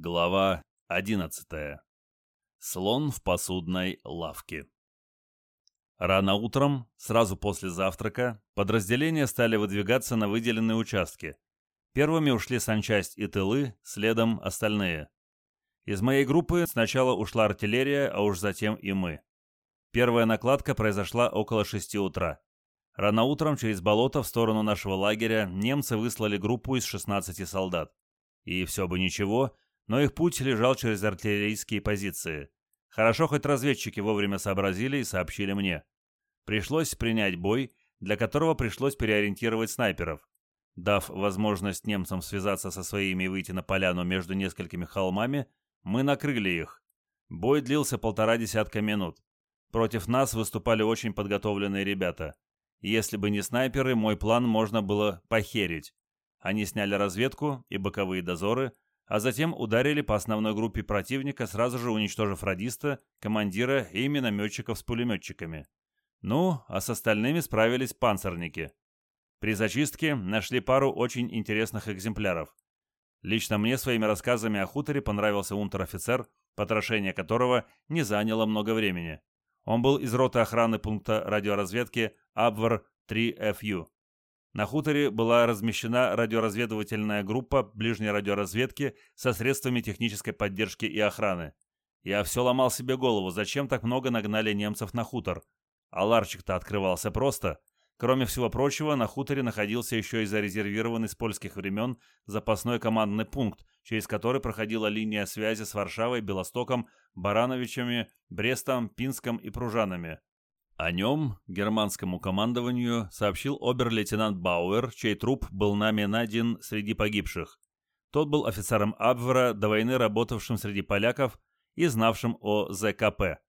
Глава 11. Слон в посудной лавке. Рано утром, сразу после завтрака, подразделения стали выдвигаться на выделенные участки. Первыми ушли санчасть и тылы, следом остальные. Из моей группы сначала ушла артиллерия, а уж затем и мы. Первая накладка произошла около 6 утра. Рано утром через болото в сторону нашего лагеря немцы выслали группу из 16 солдат. И все бы ничего, но их путь лежал через артиллерийские позиции. Хорошо, хоть разведчики вовремя сообразили и сообщили мне. Пришлось принять бой, для которого пришлось переориентировать снайперов. Дав возможность немцам связаться со своими и выйти на поляну между несколькими холмами, мы накрыли их. Бой длился полтора десятка минут. Против нас выступали очень подготовленные ребята. Если бы не снайперы, мой план можно было похерить. Они сняли разведку и боковые дозоры, а затем ударили по основной группе противника, сразу же уничтожив радиста, командира и минометчиков с пулеметчиками. Ну, а с остальными справились панцирники. При зачистке нашли пару очень интересных экземпляров. Лично мне своими рассказами о хуторе понравился унтер-офицер, потрошение которого не заняло много времени. Он был из роты охраны пункта радиоразведки Абвар-3ФЮ. На хуторе была размещена радиоразведывательная группа ближней радиоразведки со средствами технической поддержки и охраны. Я все ломал себе голову, зачем так много нагнали немцев на хутор. А ларчик-то открывался просто. Кроме всего прочего, на хуторе находился еще и зарезервированный с польских времен запасной командный пункт, через который проходила линия связи с Варшавой, Белостоком, Барановичами, Брестом, Пинском и Пружанами. О нем германскому командованию сообщил обер-лейтенант Бауэр, чей труп был нами найден среди погибших. Тот был офицером Абвера, до войны работавшим среди поляков и знавшим о ЗКП.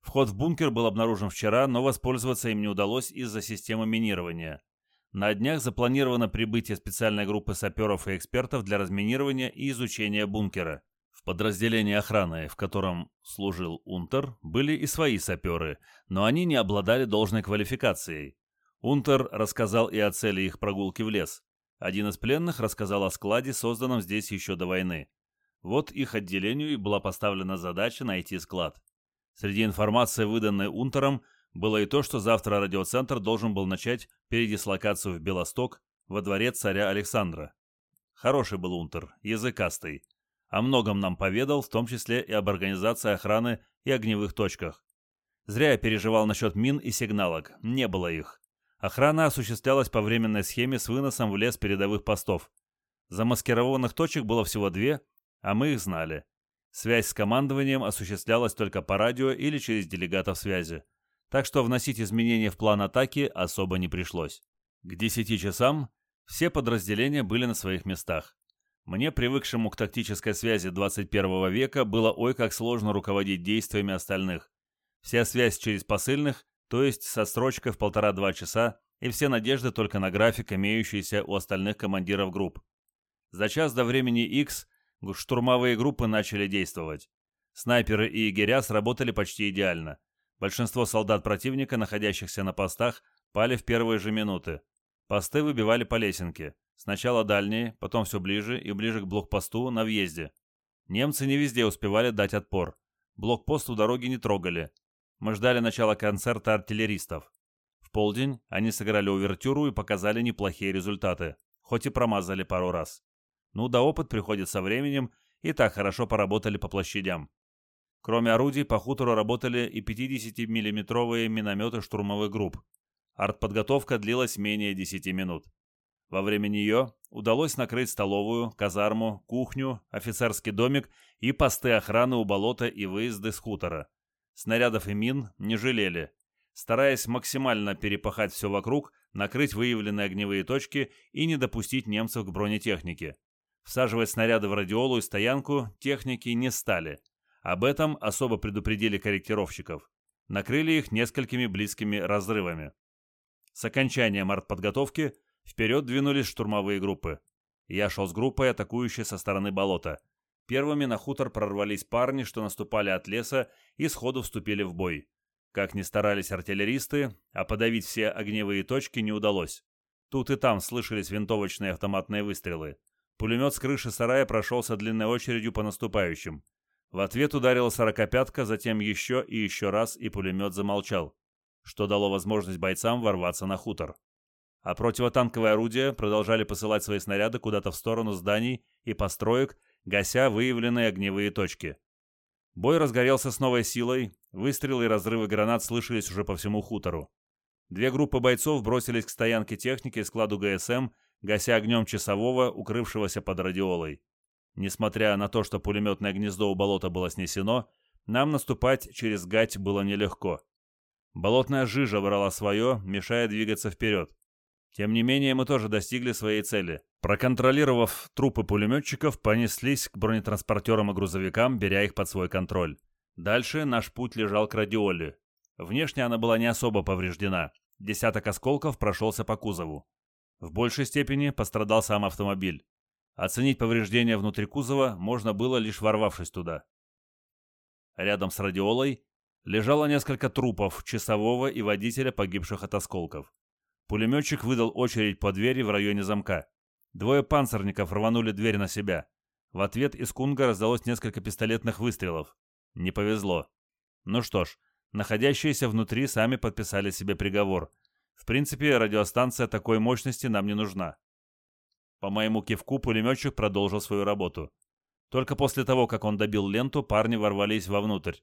Вход в бункер был обнаружен вчера, но воспользоваться им не удалось из-за системы минирования. На днях запланировано прибытие специальной группы саперов и экспертов для разминирования и изучения бункера. В подразделении охраны, в котором служил Унтер, были и свои саперы, но они не обладали должной квалификацией. Унтер рассказал и о цели их прогулки в лес. Один из пленных рассказал о складе, созданном здесь еще до войны. Вот их отделению и была поставлена задача найти склад. Среди информации, выданной Унтером, было и то, что завтра радиоцентр должен был начать передислокацию в Белосток, во дворец царя Александра. Хороший был Унтер, языкастый. О многом нам поведал, в том числе и об организации охраны и огневых точках. Зря я переживал насчет мин и сигналок, не было их. Охрана осуществлялась по временной схеме с выносом в лес передовых постов. Замаскированных точек было всего две, а мы их знали. Связь с командованием осуществлялась только по радио или через делегатов связи. Так что вносить изменения в план атаки особо не пришлось. К 10 часам все подразделения были на своих местах. Мне, привыкшему к тактической связи 21 века, было ой как сложно руководить действиями остальных. Вся связь через посыльных, то есть со строчкой в полтора-два часа, и все надежды только на график, имеющийся у остальных командиров групп. За час до времени X штурмовые группы начали действовать. Снайперы и егеря сработали почти идеально. Большинство солдат противника, находящихся на постах, пали в первые же минуты. Посты выбивали по лесенке. Сначала дальние, потом все ближе и ближе к блокпосту на въезде. Немцы не везде успевали дать отпор. Блокпост у дороги не трогали. Мы ждали начала концерта артиллеристов. В полдень они сыграли увертюру и показали неплохие результаты, хоть и промазали пару раз. Ну да опыт приходит со временем, и так хорошо поработали по площадям. Кроме орудий, по хутору работали и 50-миллиметровые минометы штурмовых групп. Артподготовка длилась менее 10 минут. Во время нее удалось накрыть столовую, казарму, кухню, офицерский домик и посты охраны у болота и выезды с хутора. Снарядов и мин не жалели. Стараясь максимально перепахать все вокруг, накрыть выявленные огневые точки и не допустить немцев к бронетехнике. Всаживать снаряды в радиолу и стоянку техники не стали. Об этом особо предупредили корректировщиков. Накрыли их несколькими близкими разрывами. С окончанием артподготовки Вперед двинулись штурмовые группы. Я шел с группой, атакующей со стороны болота. Первыми на хутор прорвались парни, что наступали от леса и сходу вступили в бой. Как ни старались артиллеристы, а подавить все огневые точки не удалось. Тут и там слышались винтовочные автоматные выстрелы. Пулемет с крыши сарая прошелся длинной очередью по наступающим. В ответ ударила сорокопятка, затем еще и еще раз, и пулемет замолчал, что дало возможность бойцам ворваться на хутор. А противотанковые орудия продолжали посылать свои снаряды куда-то в сторону зданий и построек, гася выявленные огневые точки. Бой разгорелся с новой силой, выстрелы и разрывы гранат слышались уже по всему хутору. Две группы бойцов бросились к стоянке техники и складу ГСМ, гася огнем часового, укрывшегося под радиолой. Несмотря на то, что пулеметное гнездо у болота было снесено, нам наступать через гать было нелегко. Болотная жижа брала свое, мешая двигаться вперед. Тем не менее, мы тоже достигли своей цели. Проконтролировав трупы пулеметчиков, понеслись к бронетранспортерам и грузовикам, беря их под свой контроль. Дальше наш путь лежал к радиоле. Внешне она была не особо повреждена. Десяток осколков прошелся по кузову. В большей степени пострадал сам автомобиль. Оценить повреждения внутри кузова можно было, лишь ворвавшись туда. Рядом с радиолой лежало несколько трупов часового и водителя, погибших от осколков. Пулеметчик выдал очередь по двери в районе замка. Двое панцирников рванули дверь на себя. В ответ из Кунга раздалось несколько пистолетных выстрелов. Не повезло. Ну что ж, находящиеся внутри сами подписали себе приговор. В принципе, радиостанция такой мощности нам не нужна. По моему кивку пулеметчик продолжил свою работу. Только после того, как он добил ленту, парни ворвались вовнутрь.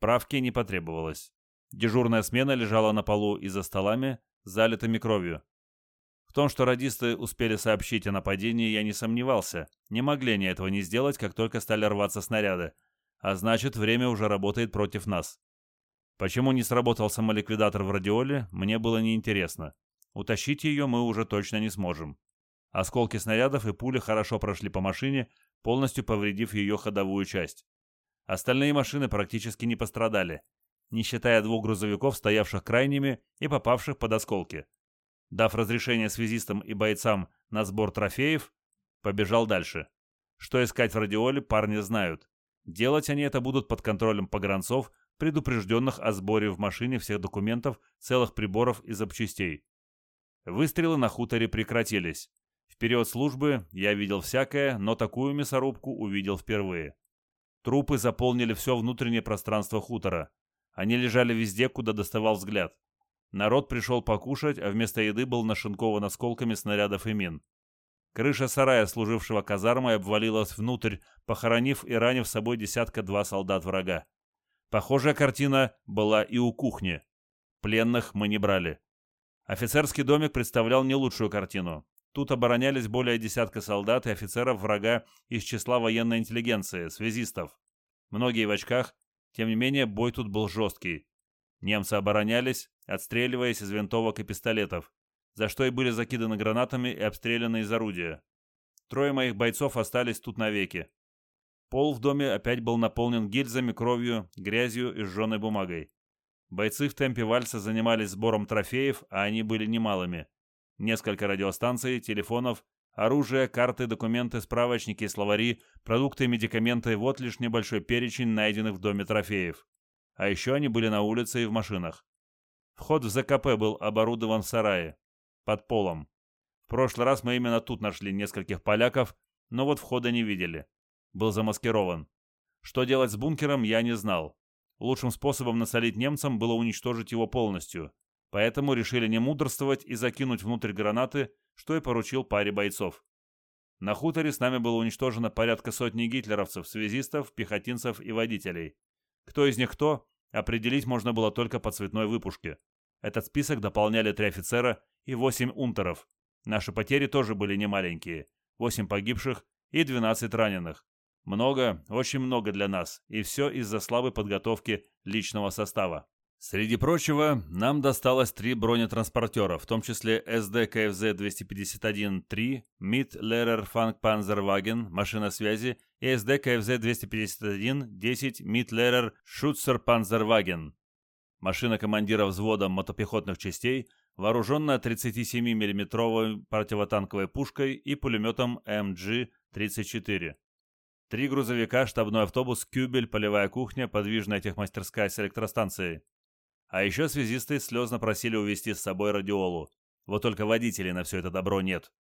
Правки не потребовалось. Дежурная смена лежала на полу и за столами, залитыми кровью. В том, что радисты успели сообщить о нападении, я не сомневался. Не могли они этого не сделать, как только стали рваться снаряды. А значит, время уже работает против нас. Почему не сработал самоликвидатор в радиоле, мне было неинтересно. Утащить ее мы уже точно не сможем. Осколки снарядов и пули хорошо прошли по машине, полностью повредив ее ходовую часть. Остальные машины практически не пострадали, не считая двух грузовиков, стоявших крайними и попавших под осколки. Дав разрешение связистам и бойцам на сбор трофеев, побежал дальше. Что искать в радиоле, парни знают. Делать они это будут под контролем погранцов, предупрежденных о сборе в машине всех документов, целых приборов и запчастей. Выстрелы на хуторе прекратились. В период службы я видел всякое, но такую мясорубку увидел впервые. Трупы заполнили все внутреннее пространство хутора. Они лежали везде, куда доставал взгляд. Народ пришел покушать, а вместо еды был нашинкован осколками снарядов и мин. Крыша сарая, служившего казармой, обвалилась внутрь, похоронив и ранив собой десятка-два солдат врага. Похожая картина была и у кухни. Пленных мы не брали. Офицерский домик представлял не лучшую картину. Тут оборонялись более десятка солдат и офицеров врага из числа военной интеллигенции, связистов. Многие в очках, тем не менее бой тут был жесткий. Немцы оборонялись, отстреливаясь из винтовок и пистолетов, за что и были закиданы гранатами и обстреляны из орудия. Трое моих бойцов остались тут навеки. Пол в доме опять был наполнен гильзами, кровью, грязью и сжженной бумагой. Бойцы в темпе вальса занимались сбором трофеев, а они были немалыми. Несколько радиостанций, телефонов, оружие, карты, документы, справочники, словари, продукты медикаменты – вот лишь небольшой перечень найденных в доме трофеев. А еще они были на улице и в машинах. Вход в ЗКП был оборудован в сарае, под полом. В прошлый раз мы именно тут нашли нескольких поляков, но вот входа не видели. Был замаскирован. Что делать с бункером, я не знал. Лучшим способом насолить немцам было уничтожить его полностью. Поэтому решили не мудрствовать и закинуть внутрь гранаты, что и поручил паре бойцов. На хуторе с нами было уничтожено порядка сотни гитлеровцев, связистов, пехотинцев и водителей. Кто из них кто, определить можно было только по цветной выпушке. Этот список дополняли три офицера и восемь унтеров. Наши потери тоже были немаленькие. Восемь погибших и двенадцать раненых. Много, очень много для нас, и все из-за слабой подготовки личного состава. Среди прочего, нам досталось три бронетранспортера, в том числе Sd.Kfz. 251-3, Mittlerer Funkpanzerwagen, машина связи, и Sd.Kfz. 251-10 Mittlerer Schützenpanzerwagen. Машина командира взвода мотопехотных частей, вооруженная 37 миллиметровой противотанковой пушкой и пулеметом МГ-34. Три грузовика, штабной автобус, кюбель, полевая кухня, подвижная техмастерская с электростанцией. А еще связисты слезно просили увезти с собой радиолу. Вот только водителей на все это добро нет.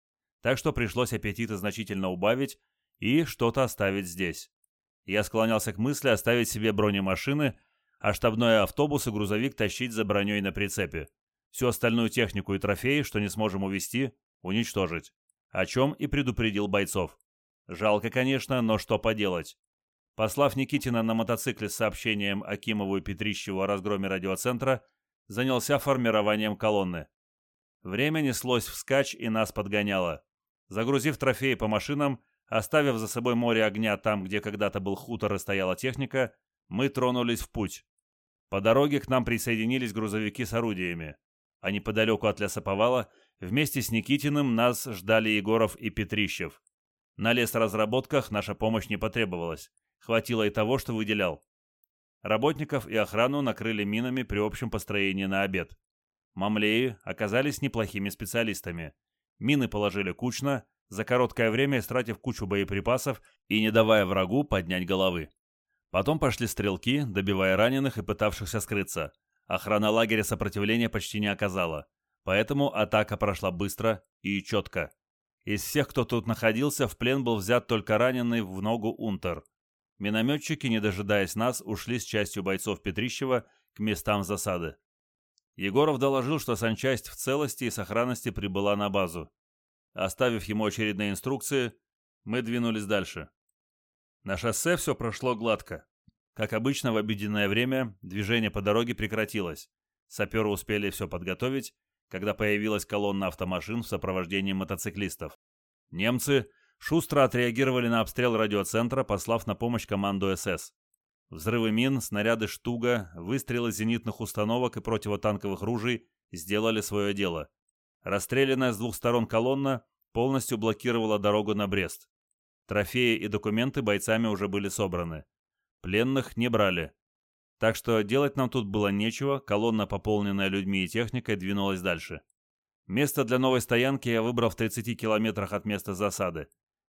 так что пришлось аппетиты значительно убавить и что-то оставить здесь. Я склонялся к мысли оставить себе бронемашины, а штабной автобус и грузовик тащить за броней на прицепе. Всю остальную технику и трофеи, что не сможем увезти, уничтожить. О чем и предупредил бойцов. Жалко, конечно, но что поделать. Послав Никитина на мотоцикле с сообщением Акимову и Петрищеву о разгроме радиоцентра, занялся формированием колонны. Время неслось вскачь и нас подгоняло. Загрузив трофеи по машинам, оставив за собой море огня там, где когда-то был хутор и стояла техника, мы тронулись в путь. По дороге к нам присоединились грузовики с орудиями. А неподалеку от лесоповала вместе с Никитиным нас ждали Егоров и Петрищев. На лесоразработках наша помощь не потребовалась. Хватило и того, что выделял. Работников и охрану накрыли минами при общем построении на обед. Мамлеи оказались неплохими специалистами. Мины положили кучно, за короткое время истратив кучу боеприпасов и не давая врагу поднять головы. Потом пошли стрелки, добивая раненых и пытавшихся скрыться. Охрана лагеря сопротивления почти не оказала, поэтому атака прошла быстро и четко. Из всех, кто тут находился, в плен был взят только раненый в ногу Унтер. Минометчики, не дожидаясь нас, ушли с частью бойцов Петрищева к местам засады. Егоров доложил, что санчасть в целости и сохранности прибыла на базу. Оставив ему очередные инструкции, мы двинулись дальше. На шоссе все прошло гладко. Как обычно, в обеденное время движение по дороге прекратилось. Саперы успели все подготовить, когда появилась колонна автомашин в сопровождении мотоциклистов. Немцы шустро отреагировали на обстрел радиоцентра, послав на помощь команду СС. Взрывы мин, снаряды «Штуга», выстрелы зенитных установок и противотанковых ружей сделали свое дело. Расстрелянная с двух сторон колонна полностью блокировала дорогу на Брест. Трофеи и документы бойцами уже были собраны. Пленных не брали. Так что делать нам тут было нечего, колонна, пополненная людьми и техникой, двинулась дальше. Место для новой стоянки я выбрал в 30 километрах от места засады.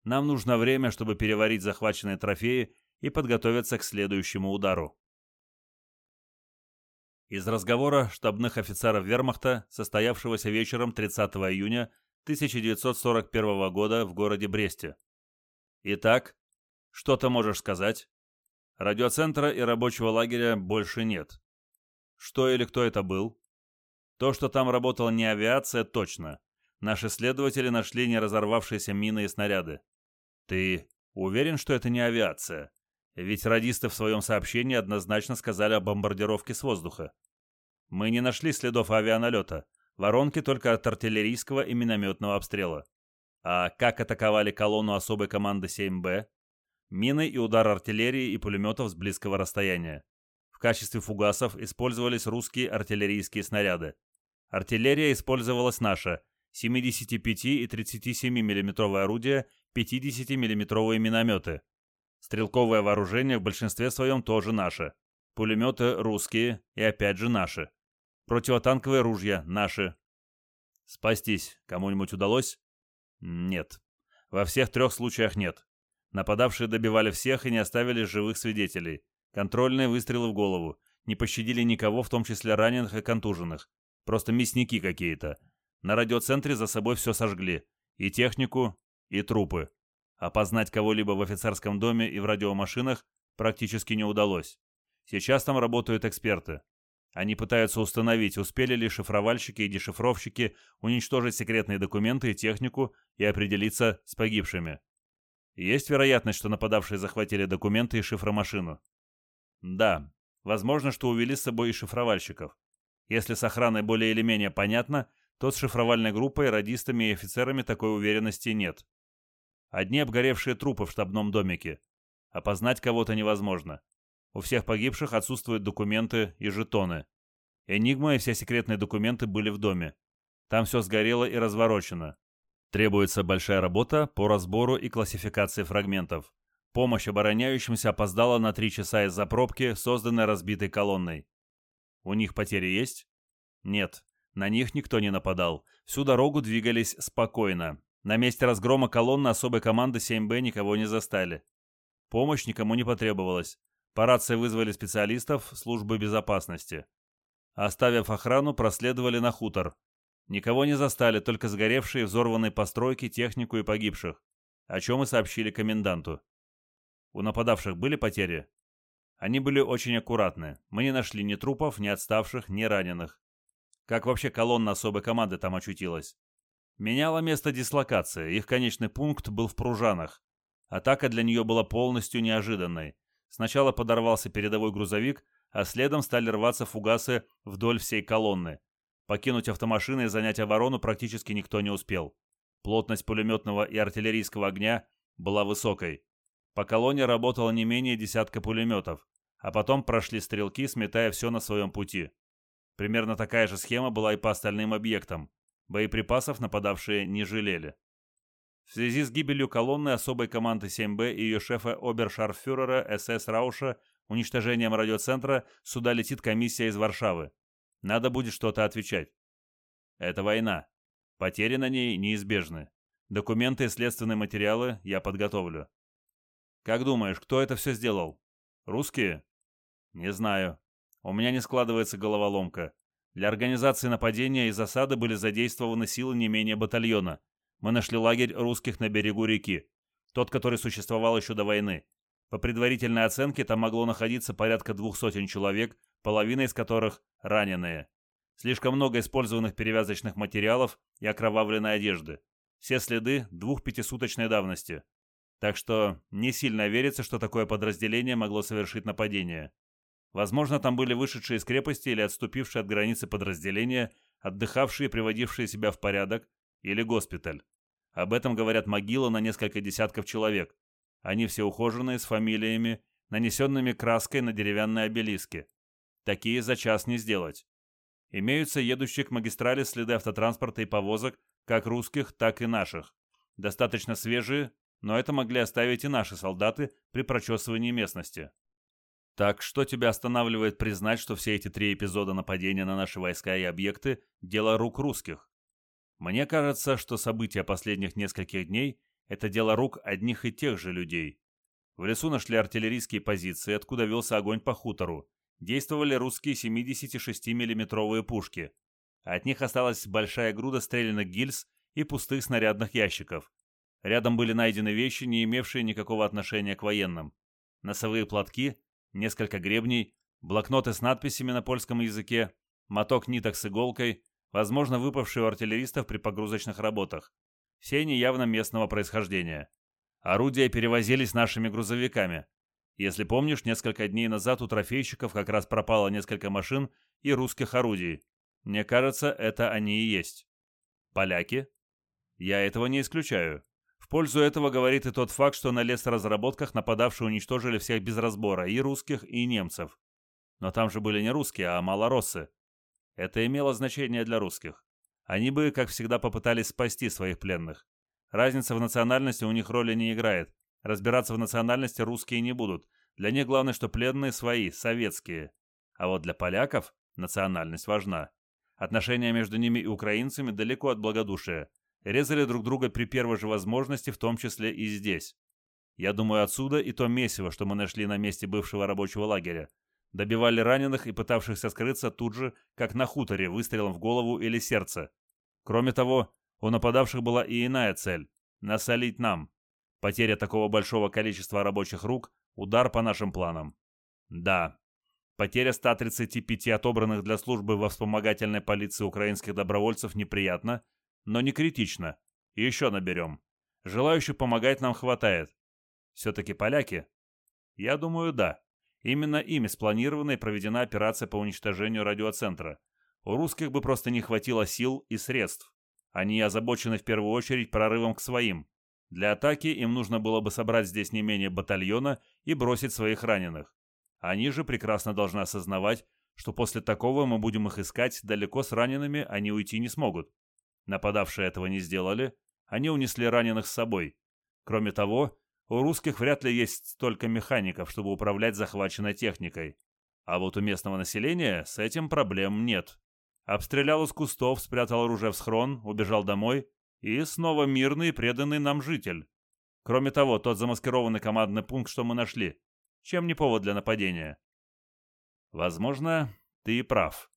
Нам нужно время, чтобы переварить захваченные трофеи и подготовиться к следующему удару. Из разговора штабных офицеров вермахта, состоявшегося вечером 30 июня 1941 года в городе Бресте. Итак, что ты можешь сказать? Радиоцентра и рабочего лагеря больше нет. Что или кто это был? То, что там работала не авиация, точно. Наши следователи нашли не разорвавшиеся мины и снаряды. Ты уверен, что это не авиация? Ведь радисты в своем сообщении однозначно сказали о бомбардировке с воздуха. Мы не нашли следов авианалета, воронки только от артиллерийского и минометного обстрела. А как атаковали колонну особой команды 7Б? Мины и удар артиллерии и пулеметов с близкого расстояния. В качестве фугасов использовались русские артиллерийские снаряды. Артиллерия использовалась наша, 75 и 37 мм орудия, 50 мм минометы, Стрелковое вооружение в большинстве своем тоже наше. Пулеметы русские и опять же наши. Противотанковые ружья наши. Спастись кому-нибудь удалось? Нет. Во всех трех случаях нет. Нападавшие добивали всех и не оставили живых свидетелей. Контрольные выстрелы в голову. Не пощадили никого, в том числе раненых и контуженных. Просто мясники какие-то. На радиоцентре за собой все сожгли. И технику, и трупы. Опознать кого-либо в офицерском доме и в радиомашинах практически не удалось. Сейчас там работают эксперты. Они пытаются установить, успели ли шифровальщики и дешифровщики уничтожить секретные документы и технику и определиться с погибшими. Есть вероятность, что нападавшие захватили документы и шифромашину? Да, возможно, что увели с собой и шифровальщиков. Если с охраной более или менее понятно, то с шифровальной группой, радистами и офицерами такой уверенности нет. Одни обгоревшие трупы в штабном домике. Опознать кого-то невозможно. У всех погибших отсутствуют документы и жетоны. Энигма и все секретные документы были в доме. Там все сгорело и разворочено. Требуется большая работа по разбору и классификации фрагментов. Помощь обороняющимся опоздала на три часа из-за пробки, созданной разбитой колонной. У них потери есть? Нет, на них никто не нападал. Всю дорогу двигались спокойно, на месте разгрома колонны особой команды 7Б никого не застали. Помощь никому не потребовалась. По рации вызвали специалистов службы безопасности. Оставив охрану, проследовали на хутор. Никого не застали, только сгоревшие взорванные постройки, технику и погибших, о чем и сообщили коменданту. У нападавших были потери? Они были очень аккуратны. Мы не нашли ни трупов, ни отставших, ни раненых. Как вообще колонна особой команды там очутилась? Меняла место дислокации, их конечный пункт был в Пружанах. Атака для нее была полностью неожиданной. Сначала подорвался передовой грузовик, а следом стали рваться фугасы вдоль всей колонны. Покинуть автомашины и занять оборону практически никто не успел. Плотность пулеметного и артиллерийского огня была высокой. По колонне работало не менее десятка пулеметов, а потом прошли стрелки, сметая все на своем пути. Примерно такая же схема была и по остальным объектам. Боеприпасов нападавшие не жалели. В связи с гибелью колонны особой команды 7Б и ее шефа обершарфюрера СС Рауша уничтожением радиоцентра сюда летит комиссия из Варшавы. Надо будет что-то отвечать. Это война. Потери на ней неизбежны. Документы и следственные материалы я подготовлю. Как думаешь, кто это все сделал? Русские? Не знаю. У меня не складывается головоломка. Для организации нападения и засады были задействованы силы не менее батальона. Мы нашли лагерь русских на берегу реки. Тот, который существовал еще до войны. По предварительной оценке там могло находиться порядка двух сотен человек, половина из которых раненые. Слишком много использованных перевязочных материалов и окровавленной одежды. Все следы двух пятисуточной давности. Так что не сильно верится, что такое подразделение могло совершить нападение. Возможно, там были вышедшие из крепости или отступившие от границы подразделения, отдыхавшие, приводившие себя в порядок, или госпиталь. Об этом говорят могилы на несколько десятков человек. Они все ухоженные, с фамилиями, нанесенными краской на деревянные обелиски. Такие за час не сделать. Имеются едущие к магистрали следы автотранспорта и повозок, как русских, так и наших. Достаточно свежие, но это могли оставить и наши солдаты при прочесывании местности. Так что тебя останавливает признать, что все эти три эпизода нападения на наши войска и объекты – дело рук русских? Мне кажется, что события последних нескольких дней – это дело рук одних и тех же людей. В лесу нашли артиллерийские позиции, откуда велся огонь по хутору. Действовали русские 76 миллиметровые пушки. От них осталась большая груда стрелянных гильз и пустых снарядных ящиков. Рядом были найдены вещи, не имевшие никакого отношения к военным. Носовые платки – несколько гребней, блокноты с надписями на польском языке, моток ниток с иголкой, возможно, выпавшие у артиллеристов при погрузочных работах. Все они явно местного происхождения. Орудия перевозились нашими грузовиками. Если помнишь, несколько дней назад у трофейщиков как раз пропало несколько машин и русских орудий. Мне кажется, это они и есть. Поляки? Я этого не исключаю. В пользу этого говорит и тот факт, что на лесоразработках нападавшие уничтожили всех без разбора, и русских, и немцев. Но там же были не русские, а малороссы. Это имело значение для русских. Они бы, как всегда, попытались спасти своих пленных. Разница в национальности у них роли не играет. Разбираться в национальности русские не будут. Для них главное, что пленные свои, советские. А вот для поляков национальность важна. Отношения между ними и украинцами далеко от благодушия резали друг друга при первой же возможности, в том числе и здесь. Я думаю, отсюда и то месиво, что мы нашли на месте бывшего рабочего лагеря. Добивали раненых и пытавшихся скрыться тут же, как на хуторе, выстрелом в голову или сердце. Кроме того, у нападавших была и иная цель – насолить нам. Потеря такого большого количества рабочих рук – удар по нашим планам. Да, потеря 135 отобранных для службы во вспомогательной полиции украинских добровольцев неприятна – но не критично. еще наберем. Желающих помогать нам хватает. Все-таки поляки? Я думаю, да. Именно ими спланирована и проведена операция по уничтожению радиоцентра. У русских бы просто не хватило сил и средств. Они озабочены в первую очередь прорывом к своим. Для атаки им нужно было бы собрать здесь не менее батальона и бросить своих раненых. Они же прекрасно должны осознавать, что после такого мы будем их искать, далеко с ранеными они уйти не смогут. Нападавшие этого не сделали, они унесли раненых с собой. Кроме того, у русских вряд ли есть столько механиков, чтобы управлять захваченной техникой. А вот у местного населения с этим проблем нет. Обстрелял из кустов, спрятал оружие в схрон, убежал домой и снова мирный преданный нам житель. Кроме того, тот замаскированный командный пункт, что мы нашли, чем не повод для нападения. Возможно, ты и прав.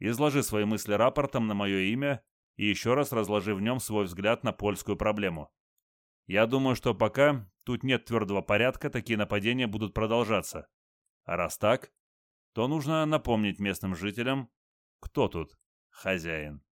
Изложи свои мысли рапортом на мое имя и еще раз разложив в нем свой взгляд на польскую проблему. Я думаю, что пока тут нет твердого порядка, такие нападения будут продолжаться. А раз так, то нужно напомнить местным жителям, кто тут хозяин.